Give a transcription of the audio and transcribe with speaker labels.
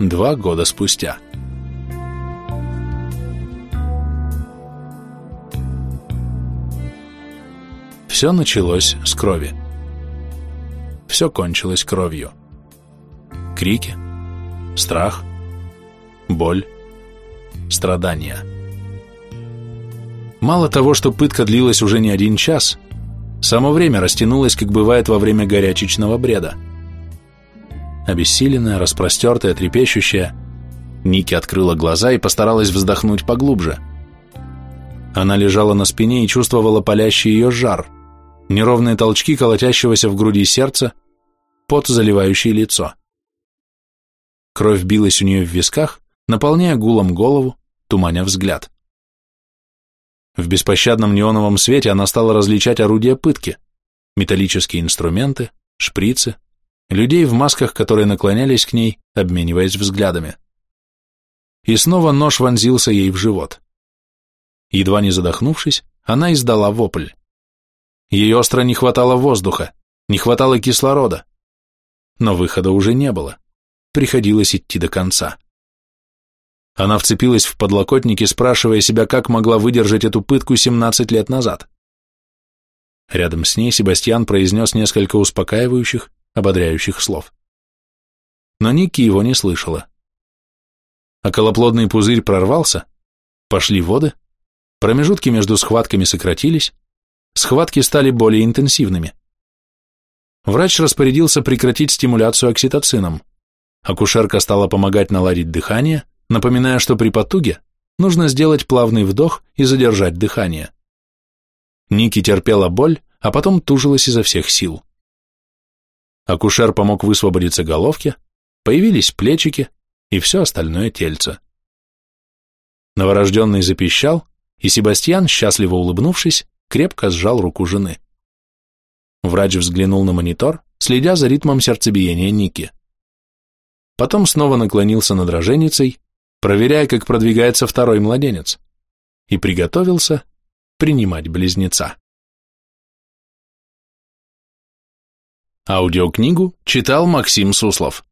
Speaker 1: два года спустя. Все началось с крови. Все кончилось кровью. Крики, страх, боль, страдания. Мало того, что пытка длилась уже не один час, само время растянулось, как бывает во время горячечного бреда. Обессиленная, распростертая, трепещущая, Ники открыла глаза и постаралась вздохнуть поглубже. Она лежала на спине и чувствовала палящий ее жар, неровные толчки колотящегося в груди сердца, пот, заливающий лицо. Кровь билась у нее в висках, наполняя гулом голову, туманя взгляд. В беспощадном неоновом свете она стала различать орудия пытки, металлические инструменты, шприцы, людей в масках, которые наклонялись к ней, обмениваясь взглядами. И снова нож вонзился ей в живот. Едва не задохнувшись, она издала вопль. Ей остро не хватало воздуха, не хватало кислорода. Но выхода уже не было. Приходилось идти до конца. Она вцепилась в подлокотники, спрашивая себя, как могла выдержать эту пытку 17 лет назад. Рядом с ней Себастьян произнес несколько успокаивающих, ободряющих слов. Но Ники его не слышала. Околоплодный пузырь прорвался, пошли воды, промежутки между схватками сократились, схватки стали более интенсивными. Врач распорядился прекратить стимуляцию окситоцином. Акушерка стала помогать наладить дыхание, напоминая, что при потуге нужно сделать плавный вдох и задержать дыхание. Ники терпела боль, а потом тужилась изо всех сил. Акушер помог высвободиться головке, появились плечики и все остальное тельце. Новорожденный запищал, и Себастьян, счастливо улыбнувшись, крепко сжал руку жены. Врач взглянул на монитор, следя за ритмом сердцебиения Ники. Потом снова наклонился над роженицей, проверяя, как продвигается второй младенец, и приготовился принимать близнеца. Аудиокнигу читал Максим Суслов.